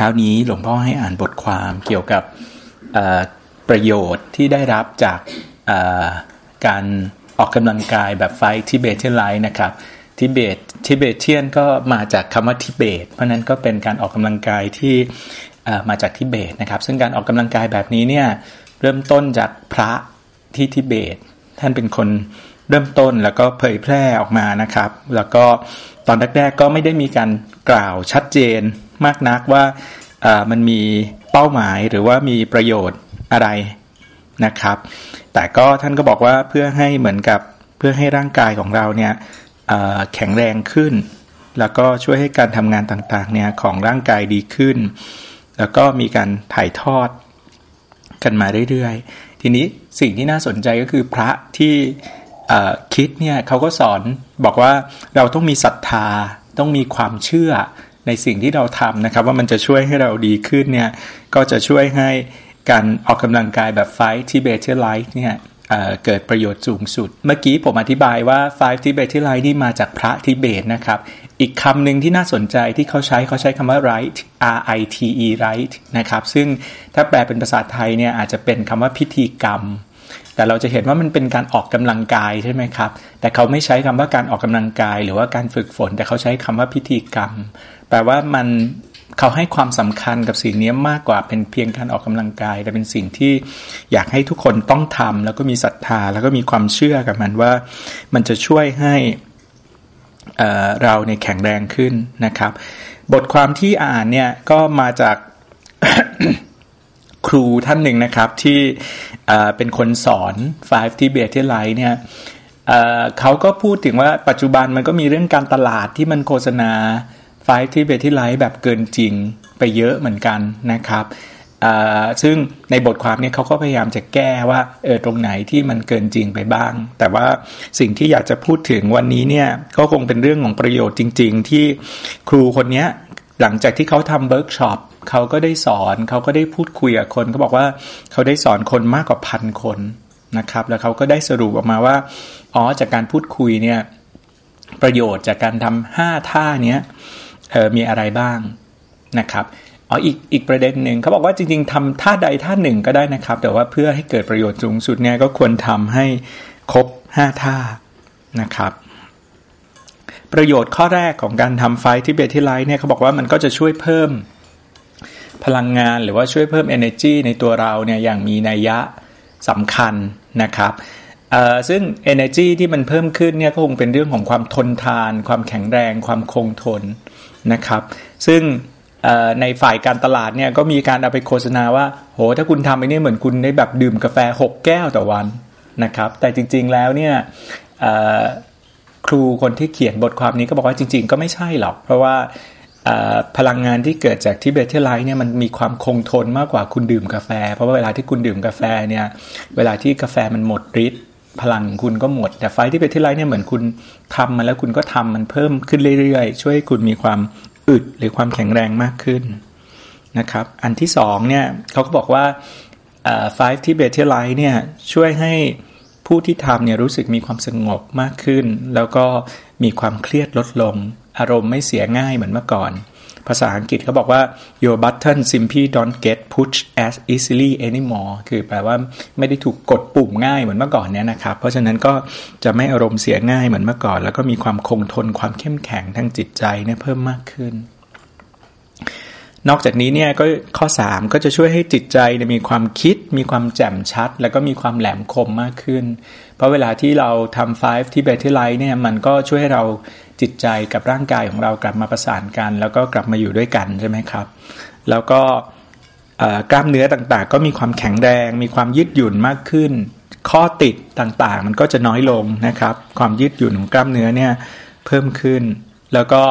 เช้านี้หลวงพ่อให้อ่านบทความเกี่ยวกับประโยชน์ที่ได้รับจากการออกกำลังกายแบบ Five Tibetan Rites นะครับทิเบต Tibetan ก็มาจากคำว่าทิเบต เพราะนั้นก็เป็นการออกกำลังกายที่มาจากทิเบตนะครับ ซึ่งการออกกำลังกายแบบนี้เนี่ยเริ่มต้นจากพระที่ทิเบต ท่านเป็นคนเริ่มต้นแล้วก็เผยแพร่ออกมานะครับ แล้วก็ตอนแรกๆก็ไม่ได้มีการกล่าวชัดเจน มากนักว่ามันมีเป้าหมายหรือว่ามีประโยชน์อะไรนะครับ แต่ก็ท่านก็บอกว่าเพื่อให้เหมือนกับเพื่อให้ร่างกายของเราเนี่ยแข็งแรงขึ้น แล้วก็ช่วยให้การทำงานต่างๆเนี่ยของร่างกายดีขึ้น แล้วก็มีการถ่ายทอดกันมาเรื่อยๆ ทีนี้สิ่งที่น่าสนใจก็คือพระที่คิดเนี่ยเขาก็สอนบอกว่าเราต้องมีศรัทธาต้องมีความเชื่อ ในสิ่งที่เราทำนะครับ ว่ามันจะช่วยให้เราดีขึ้นเนี่ยก็จะช่วยให้การออกกำลังกายแบบ Five Tibetan Rites เนี่ยเกิดประโยชน์สูงสุด เมื่อกี้ผมอธิบายว่า Five Tibetan Rites นี่มาจากพระทิเบตนะครับ อีกคำหนึ่งที่น่าสนใจที่เขาใช้เขาใช้คำว่า rite R I T E rite นะครับ ซึ่งถ้าแปลเป็นภาษาไทยเนี่ยอาจจะเป็นคำว่าพิธีกรรม แต่เราจะเห็นว่ามันเป็นการออกกำลังกายใช่ไหมครับ แต่เขาไม่ใช้คำว่าการออกกำลังกาย หรือว่าการฝึกฝน แต่เขาใช้คำว่าพิธีกรรม แปลว่ามันเขาให้ความสำคัญกับสิ่งนี้มากกว่าเป็นเพียงการออกกำลังกาย แต่เป็นสิ่งที่อยากให้ทุกคนต้องทำแล้วก็มีศรัทธา แล้วก็มีความเชื่อกับมันว่า มันจะช่วยให้เราในแข็งแรงขึ้นนะครับ บทความที่อ่านเนี่ยก็มาจากครูท่านหนึ่งนะครับที่เป็นคนสอน five Tibet ที่ไลท์เนี่ยเขาก็พูดถึงว่าปัจจุบันมันก็มีเรื่องการตลาดที่มันโฆษณา ไฟที่เบที่ไลท์แบบเกินจริงไปเยอะเหมือนกันนะครับซึ่งในบทความนี้เขาก็พยายามจะแก้ว่าเออตรงไหนที่มันเกินจริงไปบ้าง แต่ว่าสิ่งที่อยากจะพูดถึงวันนี้เนี่ยก็คงเป็นเรื่องของประโยชน์จริง ๆ ที่ครูคนนี้หลังจากที่เขาทำเวิร์กช็อปเขาก็ได้สอนเขาก็ได้พูดคุยกับคนเขาบอกว่าเขาได้สอนคนมากกว่าพันคนนะครับ แล้วเขาก็ได้สรุปออกมาว่าอ๋อจากการพูดคุยเนี่ยประโยชน์จากการทำห้าท่าเนี้ย มีอะไรบ้างนะครับอ๋ออีกอีกประเด็นหนึ่งเขาบอกว่าจริง ๆทำท่าใดท่าหนึ่งก็ได้นะครับ แต่ว่าเพื่อให้เกิดประโยชน์สูงสุดเนี่ยก็ควรทำให้ครบห้าท่านะครับ ประโยชน์ข้อแรกของการทำไฟที่เบทิไลท์เนี่ยเขาบอกว่ามันก็จะช่วยเพิ่มพลังงานหรือว่าช่วยเพิ่ม energy ในตัวเราเนี่ยอย่างมีนัยยะสำคัญนะครับซึ่ง energy ที่มันเพิ่มขึ้นเนี่ยก็คงเป็นเรื่องของความทนทาน ความแข็งแรง ความคงทน นะครับ ซึ่งในฝ่ายการตลาดเนี่ยก็มีการเอาไปโฆษณาว่า โห ถ้าคุณทำไปนี่เหมือนคุณได้แบบดื่มกาแฟ 6 แก้วต่อวันนะครับ แต่จริงๆแล้วเนี่ยครูคนที่เขียนบทความนี้ก็บอกว่าจริง ๆ ก็ไม่ใช่หรอก เพราะว่าพลังงานที่เกิดจาก Tibetan Rites เนี่ยมันมีความคงทนมากกว่าคุณดื่มกาแฟ เพราะว่าเวลาที่คุณดื่มกาแฟเนี่ยเวลาที่กาแฟมันหมดฤทธิ์ พลังคุณก็หมด แต่ Five Tibetan Rites เนี่ยเหมือนคุณทำมาแล้วคุณก็ทำมันเพิ่มขึ้นเรื่อยๆ ช่วยให้คุณมีความอึดหรือความแข็งแรงมากขึ้นนะครับ อันที่สองเนี่ยเขาก็บอกว่าไฟที่เบเทไลท์เนี่ยช่วยให้ผู้ที่ทำเนี่ยรู้สึกมีความสงบมากขึ้น แล้วก็มีความเครียดลดลง อารมณ์ไม่เสียง่ายเหมือนเมื่อก่อน ภาษาอังกฤษเขาบอกว่า your button simply don't get pushed as easily anymore คือแปลว่าไม่ได้ถูกกดปุ่มง่ายเหมือนเมื่อก่อนเนี้ยนะครับ เพราะฉะนั้นก็จะไม่อารมณ์เสียง่ายเหมือนเมื่อก่อน แล้วก็มีความคงทนความเข้มแข็งทางจิตใจเนี่ยเพิ่มมากขึ้น นอกจากนี้เนี่ยก็ข้อ 3 ก็จะช่วยให้จิตใจมีความคิด มีความแจ่มชัด แล้วก็มีความแหลมคมมากขึ้น เพราะเวลาที่เราทำ Five Tibetan Rites เนี่ยมันก็ช่วยให้เรา จิตใจกับร่างกายของเรากลับมาประสานกัน แล้วก็กลับมาอยู่ด้วยกันใช่ไหมครับ แล้วก็กล้ามเนื้อต่างๆ ก็มีความแข็งแรง มีความยืดหยุ่นมากขึ้น ข้อติดต่างๆ มันก็จะน้อยลงนะครับ ความยืดหยุ่นของกล้ามเนื้อเนี่ยเพิ่มขึ้น แล้วก็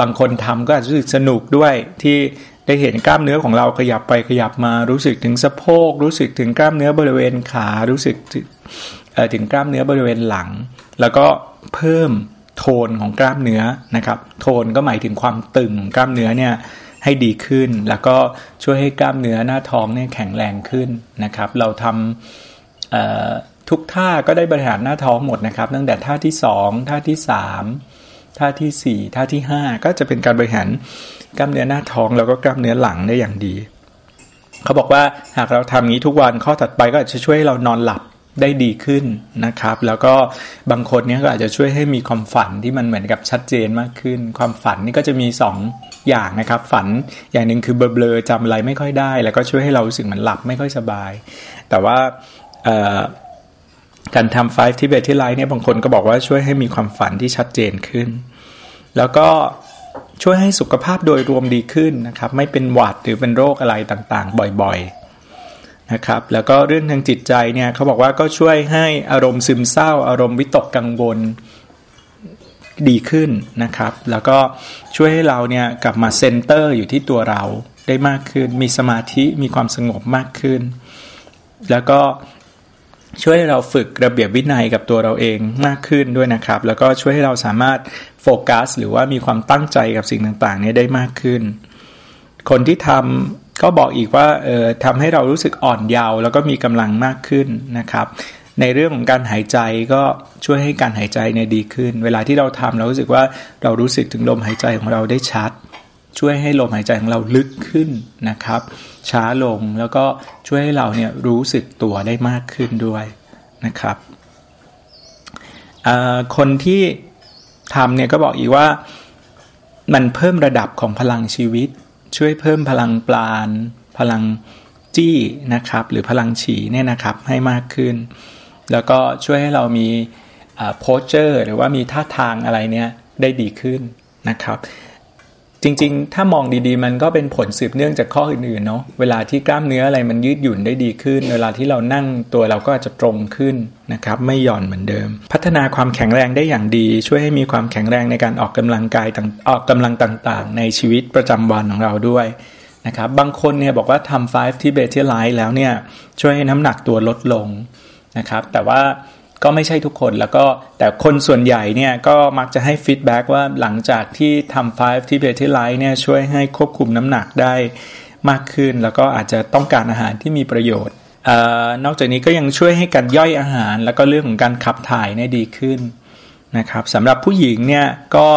บางคนทำก็อาจจะรู้สึกสนุกด้วยที่ได้เห็นกล้ามเนื้อของเราขยับไปขยับมารู้สึกถึงสะโพก รู้สึกถึงกล้ามเนื้อบริเวณขารู้สึกถึงกล้ามเนื้อบริเวณหลัง แล้วก็เพิ่ม โทนของกล้ามเนื้อนะครับ โทนก็หมายถึงความตึงกล้ามเนื้อเนี่ยให้ดีขึ้น แล้วก็ช่วยให้กล้ามเนื้อหน้าท้องเนี่ยแข็งแรงขึ้นนะครับ เราทำทุกท่าก็ได้บริหารหน้าท้องหมดนะครับ ตั้งแต่ท่าที่ 2 ท่าที่ 3 ท่าที่ 4 ท่าที่ 5 ก็จะเป็นการบริหารกล้ามเนื้อหน้าท้องแล้วก็กล้ามเนื้อหลังได้อย่างดี เขาบอกว่าหากเราทำนี้ทุกวันข้อถัดไปก็จะช่วยให้เรานอนหลับ ได้ดีขึ้นนะครับ แล้วก็บางคนเนี้ยก็อาจจะช่วยให้มีความฝันที่มันเหมือนกับชัดเจนมากขึ้น ความฝันนี่ก็จะมี2ออย่างนะครับ ฝันอย่างหนึ่งคือเบลอๆจำอะไรไม่ค่อยได้ แล้วก็ช่วยให้เรารู้สึกเหมือนหลับไม่ค่อยสบาย แต่ว่าการทำ Five Tibetan Rites เนี่ยบางคนก็บอกว่าช่วยให้มีความฝันที่ชัดเจนขึ้น แล้วก็ช่วยให้สุขภาพโดยรวมดีขึ้นนะครับ ไม่เป็นหวัดหรือเป็นโรคอะไรต่างๆ บ่อยๆ นะครับ แล้วก็เรื่องทางจิตใจเนี่ยเขาบอกว่าก็ช่วยให้อารมณ์ซึมเศร้า อารมณ์วิตกกังวลดีขึ้นนะครับ แล้วก็ช่วยให้เราเนี่ยกลับมา center อยู่ที่ตัวเราได้มากขึ้น มีสมาธิมีความสงบมากขึ้น แล้วก็ช่วยให้เราฝึกระเบียบวินัยกับตัวเราเองมากขึ้นด้วยนะครับ แล้วก็ช่วยให้เราสามารถโฟกัส หรือว่ามีความตั้งใจกับสิ่งต่างๆนี้ได้มากขึ้น คนที่ทำ ก็บอกอีกว่าเออทำให้เรารู้สึกอ่อนเยาว์แล้วก็มีกำลังมากขึ้นนะครับ ในเรื่องของการหายใจก็ช่วยให้การหายใจเนี่ยดีขึ้น เวลาที่เราทำเรารู้สึกว่าเรารู้สึกถึงลมหายใจของเราได้ชัด ช่วยให้ลมหายใจของเราลึกขึ้นนะครับ ช้าลงแล้วก็ช่วยให้เราเนี่ยรู้สึกตัวได้มากขึ้นด้วยนะครับคนที่ทำเนี่ยก็บอกอีกว่ามันเพิ่มระดับของพลังชีวิต ช่วยเพิ่มพลังปราณ พลังจี้นะครับ หรือพลังฉีเนี่ยนะครับให้มากขึ้น แล้วก็ช่วยให้เรามี posture หรือว่ามีท่าทางอะไรเนี่ยได้ดีขึ้นนะครับ จริง ๆ ถ้ามองดีๆ มันก็เป็นผลสืบเนื่องจากข้ออื่นๆเนาะเวลาที่กล้ามเนื้ออะไรมันยืดหยุ่นได้ดีขึ้น เวลาที่เรานั่งตัวเราก็อาจจะตรงขึ้นนะครับไม่หย่อนเหมือนเดิม พัฒนาความแข็งแรงได้อย่างดี ช่วยให้มีความแข็งแรงในการออกกำลังกายออกกำลังต่างๆ ในชีวิตประจำวันของเราด้วยนะครับบางคนเนี่ยบอกว่าทำ Five Tibetan Rites แล้วเนี่ยช่วยให้น้ำหนักตัวลดลงนะครับแต่ว่า ก็ไม่ใช่ทุกคนแล้วก็แต่คนส่วนใหญ่เนี่ยก็มักจะให้ฟีดแบ็กว่าหลังจากที่ทำ5ที่เบทที่ไลท์เนี่ยช่วยให้ควบคุมน้ำหนักได้มากขึ้น แล้วก็อาจจะต้องการอาหารที่มีประโยชน์อนอกจากนี้ก็ยังช่วยให้การย่อยอาหาร แล้วก็เรื่องของการขับถ่ายเนี่ยดีขึ้นนะครับสำหรับผู้หญิงเนี่ยก็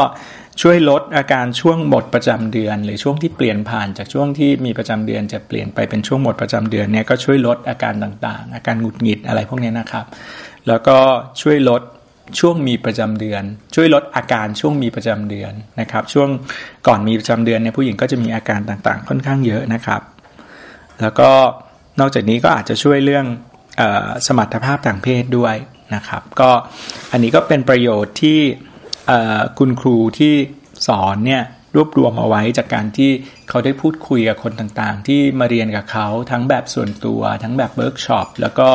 ช่วยลดอาการช่วงหมดประจำเดือน หรือช่วงที่เปลี่ยนผ่านจากช่วงที่มีประจำเดือนจะเปลี่ยนไปเป็นช่วงหมดประจำเดือนเนี่ยก็ช่วยลดอาการต่างๆ อาการหงุดหงิดอะไรพวกนี้นะครับ แล้วก็ช่วยลดช่วงมีประจำเดือน ช่วยลดอาการช่วงมีประจำเดือนนะครับ ช่วงก่อนมีประจำเดือนเนี่ยผู้หญิงก็จะมีอาการต่างๆ ค่อนข้างเยอะนะครับ แล้วก็นอกจากนี้ก็อาจจะช่วยเรื่องสมรรถภาพทางเพศด้วยนะครับ ก็อันนี้ก็เป็นประโยชน์ที่คุณครูที่สอนเนี่ยรวบรวมเอาไว้จากการที่เขาได้พูดคุยกับคนต่างๆ ที่มาเรียนกับเขาทั้งแบบส่วนตัว ทั้งแบบเวิร์กช็อปแล้วก็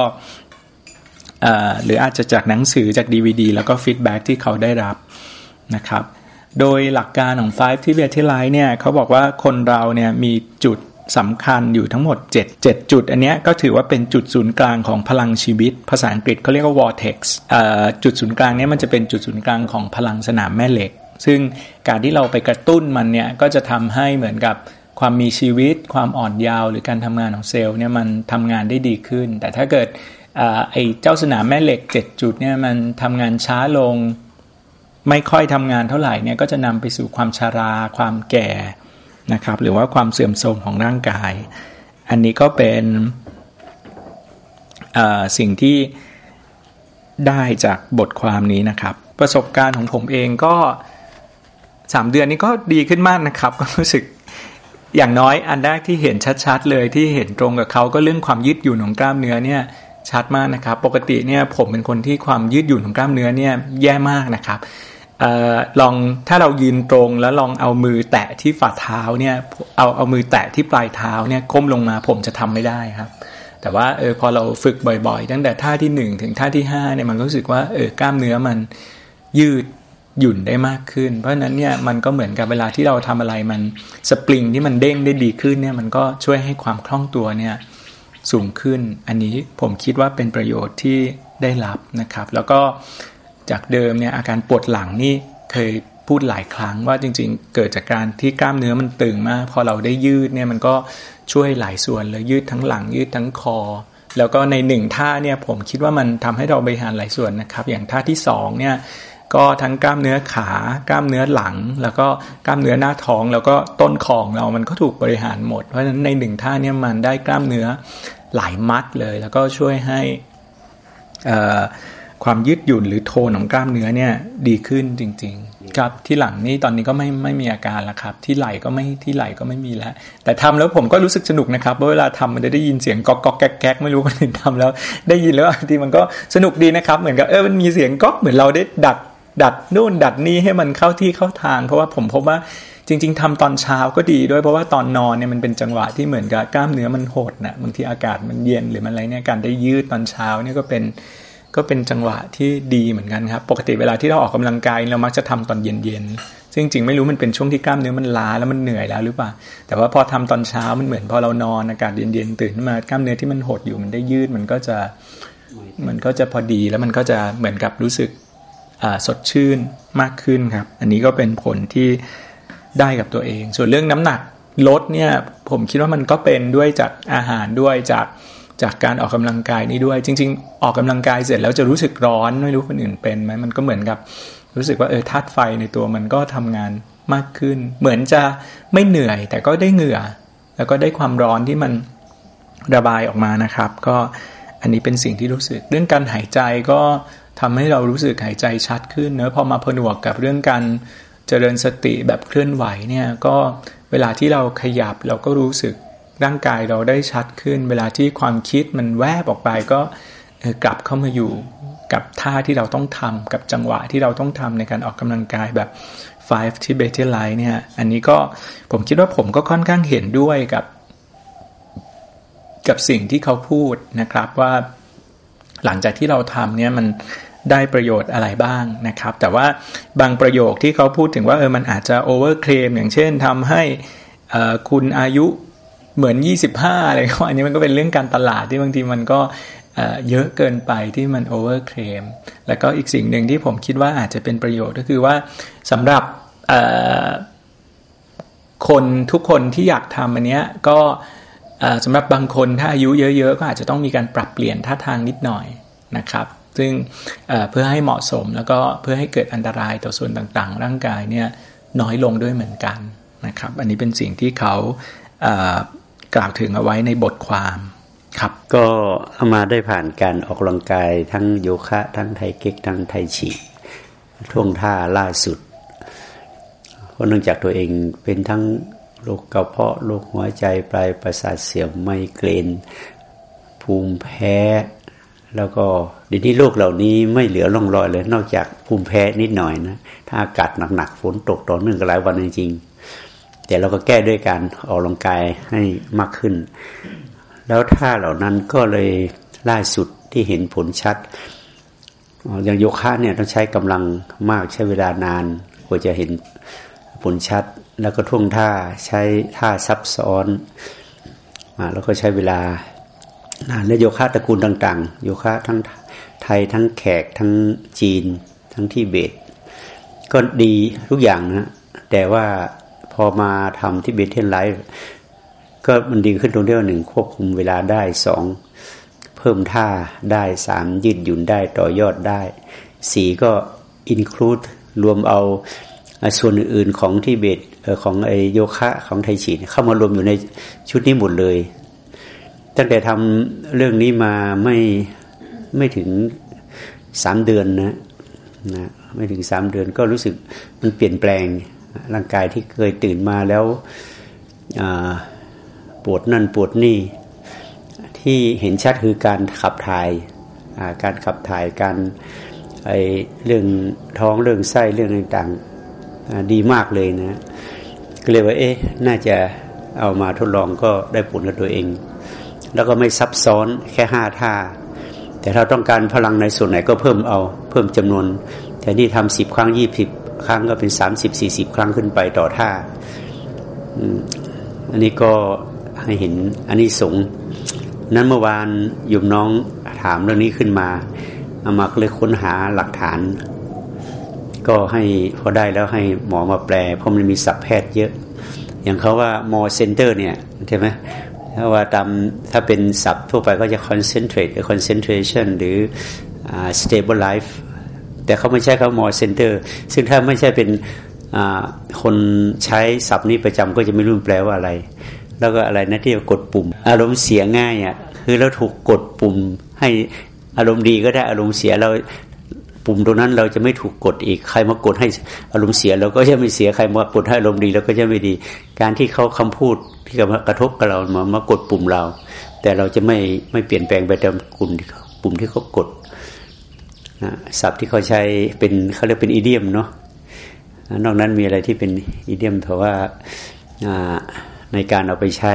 หรืออาจจะจากหนังสือจาก DVD แล้วก็ feedback ที่เขาได้รับนะครับโดยหลักการของ Five Tibetan Rites เนี่ยเขาบอกว่าคนเราเนี่ยมีจุดสำคัญอยู่ทั้งหมด 7 7 จุด อันนี้ก็ถือว่าเป็นจุดศูนย์กลางของพลังชีวิต ภาษาอังกฤษเขาเรียกว่า vortex จุดศูนย์กลางนี้มันจะเป็นจุดศูนย์กลางของพลังสนามแม่เหล็ก ซึ่งการที่เราไปกระตุ้นมันเนี่ยก็จะทำให้เหมือนกับความมีชีวิต ความอ่อนเยาว์ หรือการทำงานของเซลล์เนี่ยมันทำงานได้ดีขึ้น แต่ถ้าเกิด ไอ้เจ้าสนามแม่เหล็กเจ็ดจุดเนี่ยมันทำงานช้าลง ไม่ค่อยทำงานเท่าไหร่เนี่ยก็จะนำไปสู่ความชารา ความแก่นะครับ หรือว่าความเสื่อมโทรมของร่างกาย อันนี้ก็เป็นสิ่งที่ได้จากบทความนี้นะครับ ประสบการณ์ของผมเองก็สามเดือนนี้ก็ดีขึ้นมากนะครับ ก็รู้สึกอย่างน้อยอันแรกที่เห็นชัดๆ เลยที่เห็นตรงกับเขาก็เรื่องความยืดหยุ่นของกล้ามเนื้อเนี่ย ชัดมากนะครับ ปกติเนี่ยผมเป็นคนที่ความยืดหยุ่นของกล้ามเนื้อเนี่ยแย่มากนะครับออลองถ้าเรายืนตรงแล้วลองเอามือแตะที่ฝ่าเท้าเนี่ยเอาเอามือแตะที่ปลายเท้าเนี่ยก้มลงมาผมจะทำไม่ได้ครับ แต่ว่าเออพอเราฝึกบ่อยๆ ตั้งแต่ท่าที่ 1 ถึงท่าที่5เนี่ยมันรู้สึกว่าเออกล้ามเนื้อมันยืดหยุ่นได้มากขึ้น เพราะฉะนั้นเนี่ยมันก็เหมือนกับเวลาที่เราทำอะไรมันสปริงที่มันเด้งได้ดีขึ้นเนี่ยมันก็ช่วยให้ความคล่องตัวเนี่ย สูงขึ้น อันนี้ผมคิดว่าเป็นประโยชน์ที่ได้รับนะครับ แล้วก็จากเดิมเนี่ยอาการปวดหลังนี่เคยพูดหลายครั้งว่าจริงๆ เกิดจากการที่กล้ามเนื้อมันตึงมาก พอเราได้ยืดเนี่ยมันก็ช่วยหลายส่วนเลยยืดทั้งหลังยืดทั้งคอ แล้วก็ในหนึ่งท่าเนี่ยผมคิดว่ามันทำให้เราบริหารหลายส่วนนะครับ อย่างท่าที่2เนี่ย ก็ทั้งกล้ามเนื้อขากล้ามเนื้อหลัง แล้วก็กล้ามเนื้อหน้าท้อง แล้วก็ต้นคอเรามันก็ถูกบริหารหมด เพราะฉะนั้นในหนึ่งท่าเนี่ยมันได้กล้ามเนื้อหลายมัดเลย แล้วก็ช่วยให้ความยืดหยุ่นหรือโทนของกล้ามเนื้อเนี่ยดีขึ้นจริง ๆ ครับที่หลังนี่ตอนนี้ก็ไม่ไม่มีอาการแล้วครับ ที่ไหล่ก็ไม่ที่ไหล่ก็ไม่มีแล้ว แต่ทำแล้วผมก็รู้สึกสนุกนะครับเพราะเวลาทำมันจะได้ยินเสียงก๊อกก๊อกแก๊กแก๊กไม่รู้คนอื่นทำแล้ว ได้ยินแล้วบางทีมันก็สนุกดีนะครับ เหมือนกับเออมันมีเสียงก๊อกเหมือนเราได้ดัด ดัดนู่นดัดนี่ให้มันเข้าที่เข้าทาง เพราะว่าผมพบว่าจริง ๆทำตอนเช้าก็ดีด้วยเพราะว่าตอนนอนเนี่ยมันเป็นจังหวะที่เหมือนกับกล้ามเนื้อมันหดนะบางทีอากาศมันเย็นหรือมันอะไรเนี่ยการได้ยืดตอนเช้าเนี่ยก็เป็นก็เป็นจังหวะที่ดีเหมือนกันครับ ปกติเวลาที่เราออกกำลังกายเรามักจะทำตอนเย็นๆซึ่งจริงไม่รู้มันเป็นช่วงที่กล้ามเนื้อมันล้าแล้วมันเหนื่อยแล้วหรือเปล่า แต่ว่าพอทำตอนเช้ามันเหมือนพอเรานอนอากาศเย็นๆตื่นมากล้ามเนื้อที่มันหดอยู่มันได้ยืดมันก็จะมันก็จะพอดีแล้วมันก็จะเหมือนกับรู้สึก สดชื่นมากขึ้นครับ อันนี้ก็เป็นผลที่ได้กับตัวเอง ส่วนเรื่องน้ำหนักลดเนี่ยผมคิดว่ามันก็เป็นด้วยจากอาหารด้วยจากจากการออกกำลังกายนี้ด้วย จริง ๆ ออกกำลังกายเสร็จแล้วจะรู้สึกร้อนไม่รู้คนอื่นเป็นไหมมันก็เหมือนกับ รู้สึกว่าเออธาตุไฟในตัวมันก็ทำงานมากขึ้น เหมือนจะไม่เหนื่อยแต่ก็ได้เหงื่อ แล้วก็ได้ความร้อนที่มันระบายออกมานะครับ ก็อันนี้เป็นสิ่งที่รู้สึก เรื่องการหายใจก็ ทำให้เรารู้สึกหายใจชัดขึ้นเนอะพอมาผนวกกับเรื่องการเจริญสติแบบเคลื่อนไหวเนี่ยก็เวลาที่เราขยับเราก็รู้สึกร่างกายเราได้ชัดขึ้น เวลาที่ความคิดมันแวบออกไปก็กลับเข้ามาอยู่กับท่าที่เราต้องทำกับจังหวะที่เราต้องทำในการออกกำลังกายแบบ five Tibetan Light เนี่ย อันนี้ก็ผมคิดว่าผมก็ค่อนข้างเห็นด้วยกับ กับสิ่งที่เขาพูดนะครับว่าหลังจากที่เราทำเนี่ยมัน ได้ประโยชน์อะไรบ้างนะครับ แต่ว่าบางประโยคที่เขาพูดถึงว่าเออมันอาจจะโอเวอร์เคลมอย่างเช่นทำให้คุณอายุเหมือน 25 อะไรก็อันนี้มันก็เป็นเรื่องการตลาดที่บางทีมันก็เยอะเกินไปที่มันโอเวอร์เคลมแล้วก็อีกสิ่งหนึ่งที่ผมคิดว่าอาจจะเป็นประโยชน์ก็คือว่าสำหรับคนทุกคนที่อยากทำอันเนี้ยก็สำหรับบางคนถ้าอายุเยอะ ๆ ก็อาจจะต้องมีการปรับเปลี่ยนท่าทางนิดหน่อยนะครับ ซึ่งเพื่อให้เหมาะสมแล้วก็เพื่อให้เกิดอันตรายต่อส่วนต่างๆ ร่างกายเนี่ยน้อยลงด้วยเหมือนกันนะครับ อันนี้เป็นสิ่งที่เขากล่าวถึงเอาไว้ในบทความครับก็เอามาได้ผ่านการออกกำลังกายทั้งโยคะ ทั้งไทเก๊กทั้งไทฉีท่วงท่าล่าสุดเพราะเนื่องจากตัวเองเป็นทั้งโรคกระเพาะโรคหัวใจปลายประสาทเสียมไมเกรนภูมิแพ้ แล้วก็เดี๋ยวนี้โรคเหล่านี้ไม่เหลือร่องรอยเลย นอกจากภูมิแพ้นิดหน่อยนะถ้าอากาศหนักๆฝนตกต่อเนื่องกันหลายวันจริงๆแต่เราก็แก้ด้วยการออกกำลังกายให้มากขึ้น แล้วท่าเหล่านั้นก็เลยล่าสุดที่เห็นผลชัดอย่างโยคะเนี่ยต้องใช้กำลังมากใช้เวลานานกว่าจะเห็นผลชัด แล้วก็ท่วงท่าใช้ท่าซับซ้อนแล้วก็ใช้เวลา และโยคะตระกูลต่าง ๆ โยคะทั้งไทยทั้งแขกทั้งจีน ทั้งที่เบต ก็ดีทุกอย่างนะแต่ว่าพอมาทำที่เบตเทนไลฟ์ก็มันดีขึ้นตรงที่ว่าหนึ่งควบคุมเวลาได้สองเพิ่มท่าได้สามยืดหยุ่นได้ต่อยอดได้สี่ก็อินคลูดรวมเอาส่วนอื่นๆของที่เบตของไอโยคะของไทชีเข้ามารวมอยู่ในชุดนี้หมดเลย ตั้งแต่ทำเรื่องนี้มาไม่ไม่ถึงสามเดือนนะนะไม่ถึงสามเดือนก็รู้สึกมันเปลี่ยนแปลงร่างกายที่เคยตื่นมาแล้วปวดนั่นปวดนี่ ที่เห็นชัดคือการขับถ่ายการขับถ่ายการไอเรื่องท้องเรื่องไส้เรื่องต่างๆดีมากเลยนะก็เลยว่าเอ๊ะน่าจะเอามาทดลองก็ได้ผลกับตัวเอง แล้วก็ไม่ซับซ้อนแค่ห้าท่า แต่ถ้าต้องการพลังในส่วนไหนก็เพิ่มเอาเพิ่มจำนวน แต่นี่ทำสิบครั้งยี่สิบครั้งก็เป็นสามสิบสี่สิบครั้งขึ้นไปต่อท่าอันนี้ก็ให้เห็นอันนี้สงนั้นเมื่อวานยุมน้องถามเรื่องนี้ขึ้นมาเอามาเลยค้นหาหลักฐาน ก็ให้พอได้แล้วให้หมอมาแปล เพราะมันมีศัพท์แพทย์เยอะ อย่างเขาว่ามอเซนเตอร์เนี่ยใช่ไหม ถ้าว่าตามถ้าเป็นศัพท์ทั่วไปก็จะ concentrate concentration หรือ stable life แต่เขาไม่ใช่เขาหมอเซ็นเตอร์ซึ่งถ้าไม่ใช่เป็นคนใช้ศัพท์นี้ประจำก็จะไม่รู้แปลว่าอะไร แล้วก็อะไรนะที่กดปุ่ม อารมณ์เสียง่ายอะคือเราถูกกดปุ่มให้อารมณ์ดีก็ได้อารมณ์เสียเราปุ่มตรงนั้นเราจะไม่ถูกกดอีกใครมากดให้อารมณ์เสียเราก็จะไม่เสียใครมากดให้อารมณ์ดีเราก็จะไม่ดี การที่เขาคำพูด ที่กระทบกับเรามามากดปุ่มเรา แต่เราจะไม่ไม่เปลี่ยนแปลงไปตามกลุ่มปุ่มที่เขากดนะศัพท์ที่เขาใช้เป็นเขาเรียกเป็นอีเดียมเนาะนอกนั้นมีอะไรที่เป็นอีเดียมเพราะว่าในการเอาไปใช้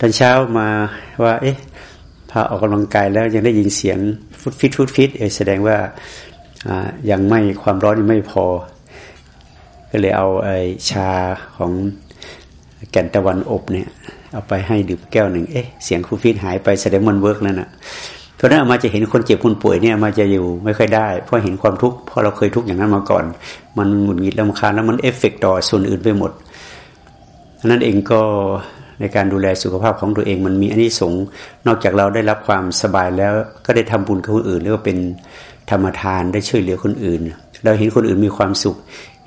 ตอนเช้ามาว่า เอ๊ะพาออกกำลังกายแล้วยังได้ยินเสียงฟุตฟิตฟุตฟิตแสดงว่ายังไม่ความร้อนยังไม่พอ ก็เลยเอาไอ้ชาของ แก่นตะวันอบเนี่ยเอาไปให้ดื่มแก้วหนึ่งเอ๊ะเสียงฟุดฟิดหายไปแสดงมัน work นั่นนะเพราะนั้นมาจะเห็นคนเจ็บคนป่วยเนี่ยมาจะอยู่ไม่ค่อยได้ เพราะเห็นความทุกข์เพราะเราเคยทุกข์อย่างนั้นมาก่อน มันหงุดหงิดรำคาญแล้วมันเอฟเฟกต่อส่วนอื่นไปหมดนั้นเองก็ในการดูแลสุขภาพของตัวเองมันมีอานิสงส์นอกจากเราได้รับความสบายแล้วก็ได้ทำบุญกับคนอื่นเรียกว่าเป็นธรรมทานได้ช่วยเหลือคนอื่น เราเห็นคนอื่นมีความสุข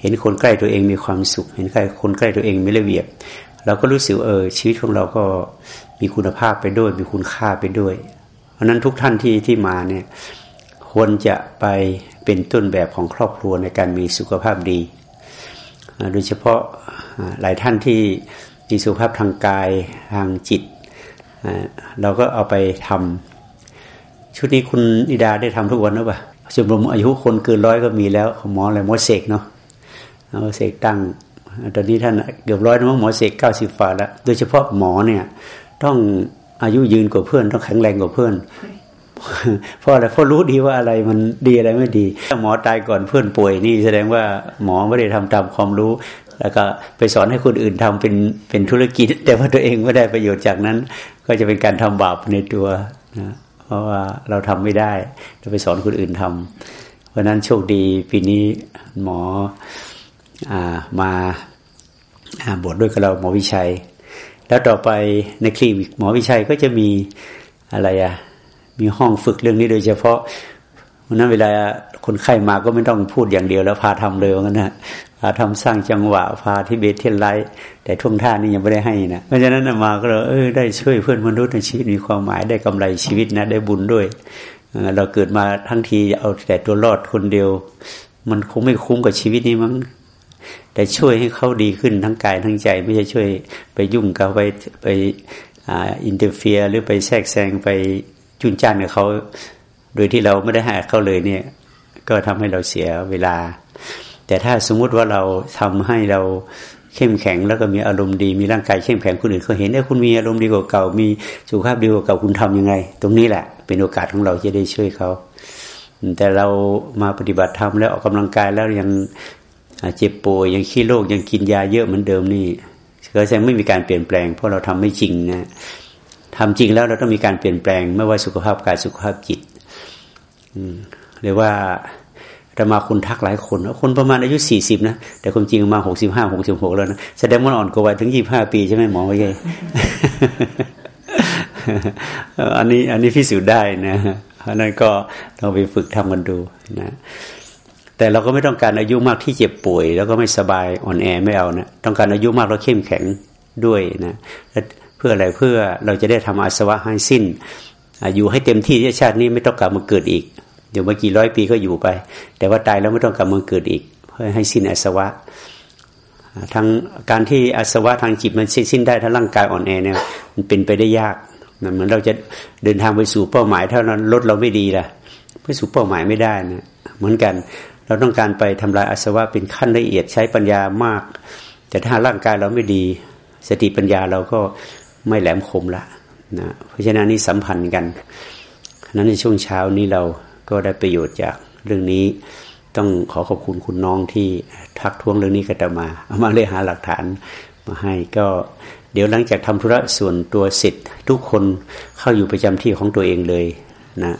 เห็นคนใกล้ตัวเองมีความสุข เห็นใครคนใกล้ตัวเองมีระเบียบ เราก็รู้สึกเออชีวิตของเราก็มีคุณภาพไปด้วย มีคุณค่าไปด้วย เพราะนั้นทุกท่านที่ที่มาเนี่ยควรจะไปเป็นต้นแบบของครอบครัวในการมีสุขภาพดีโดยเฉพาะหลายท่านที่มีสุขภาพทางกายทางจิต เราก็เอาไปทำชุดนี้คุณอิดาได้ทำทุกวันหรือเปล่าชมรมอายุคนเกินร้อยก็มีแล้วหมออะไรหมอเสกเนาะหมอเสกตั้ง ตอนนี้ท่านเกือบร้อยนะหมอเสกเก้าสิบฝ่าแล้วโดยเฉพาะหมอเนี่ย ต้องอายุยืนกว่าเพื่อน ต้องแข็งแรงกว่าเพื่อนเพราะอะไรเพราะรู้ดีว่าอะไรมันดีอะไรไม่ดี ถ้าหมอตายก่อนเพื่อนป่วยนี่แสดงว่าหมอไม่ได้ทำตามความรู้ แล้วก็ไปสอนให้คนอื่นทำเป็นเป็นธุรกิจ แต่ว่าตัวเองไม่ได้ประโยชน์จากนั้น ก็จะเป็นการทำบาปในตัวนะเพราะว่าเราทำไม่ได้เราไปสอนคนอื่นทำเพราะนั้นโชคดีปีนี้หมอ มาบวชดด้วยกับเราหมอวิชัย แล้วต่อไปในคลินิกหมอวิชัยก็จะมีอะไรอะมีห้องฝึกเรื่องนี้โดยเฉพาะเพราะนั้นเวลาคนไข้มาก็ไม่ต้องพูดอย่างเดียวแล้วพาทำเลยว่างั้นนะพาทำสร้างจังหวะพาที่เบทเทนไลท์แต่ท่วงท่านี่ยังไม่ได้ให้นะเพราะฉะนั้นมาก็เลยเออได้ช่วยเพื่อนมนุษย์ในชีวิตมีความหมายได้กำไรชีวิตนะได้บุญด้วยเราเกิดมาทั้งทีเอาแต่ตัวรอดคนเดียว มันคงไม่คุ้มกับชีวิตนี้มั้ง แต่ช่วยให้เขาดีขึ้นทั้งกายทั้งใจ ไม่ใช่ช่วยไปยุ่งกับไปไป interfere หรือไปแทรกแซงไปจุ้นจ้านกับเขาโดยที่เราไม่ได้ให้เขาเลยเนี่ย ก็ทำให้เราเสียเวลา แต่ถ้าสมมุติว่าเราทำให้เราเข้มแข็งแล้วก็มีอารมณ์ดีมีร่างกายเข้มแข็งคนอื่นเขาเห็นได้คุณมีอารมณ์ดีกว่าเก่ามีสุขภาพดีกว่าเก่าคุณทํำยังไง ตรงนี้แหละ เป็นโอกาสของเราจะได้ช่วยเขาแต่เรามาปฏิบัติธรรมแล้วออกกำลังกายแล้วยัง เจ็บป่วยยังขี้โรคยังกินยาเยอะเหมือนเดิมนี่ก็แสดงไม่มีการเปลี่ยนแปลง เพราะเราทำไม่จริงนะทำจริงแล้วเราต้องมีการเปลี่ยนแปลง ไม่ว่าสุขภาพกายสุขภาพจิตหรือว่าธรรมาคุณทักหลายคน คนประมาณอายุสี่สิบนะ แต่ความจริงมาหกสิบห้าหกสิบหกแล้วนะแสดงว่าอ่อนกว่าถึงยี่ห้าปีใช่ไหมหมอไว้ไงอันนี้อันนี้พิสูจน์ได้นะเพราะนั้นก็เราไปฝึกทำกันดูนะ แต่เราก็ไม่ต้องการอายุมากที่เจ็บป่วย แล้วก็ไม่สบายอ่อนแอไม่เอานะต้องการอายุมากแล้วเข้มแข็งด้วยนะเพื่ออะไรเพื่อเราจะได้ทำอาสวะให้สิ้น อยู่ให้เต็มที่ชาตินี้ไม่ต้องกลับมาเกิดอีกเดี๋ยวมากี่ร้อยปีก็อยู่ไป แต่ว่าตายแล้วไม่ต้องกลับมาเกิดอีก เพื่อให้สิ้นอาสวะทั้งการที่อาสวะทางจิตมันสิ้นได้ถ้าร่างกายอ่อนแอเนี่ยมันเป็นไปได้ยากเหมือนเราจะเดินทางไปสู่เป้าหมายเท่านั้นรถเราไม่ดีล่ะไปสู่เป้าหมายไม่ได้นะเหมือนกัน เราต้องการไปทำลายอาสวะเป็นขั้นละเอียดใช้ปัญญามาก แต่ถ้าร่างกายเราไม่ดี สติปัญญาเราก็ไม่แหลมคมละนะเพราะฉะนั้นนี่สัมพันธ์กันนั้นในช่วงเช้านี้เราก็ได้ประโยชน์จากเรื่องนี้ ต้องขอขอบคุณคุณน้องที่ทักท้วงเรื่องนี้กันมาเอามาเลยหาหลักฐานมาให้ก็เดี๋ยวหลังจากทำธุระส่วนตัวเสร็จทุกคนเข้าอยู่ประจำที่ของตัวเองเลยนะ